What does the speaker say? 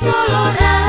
solo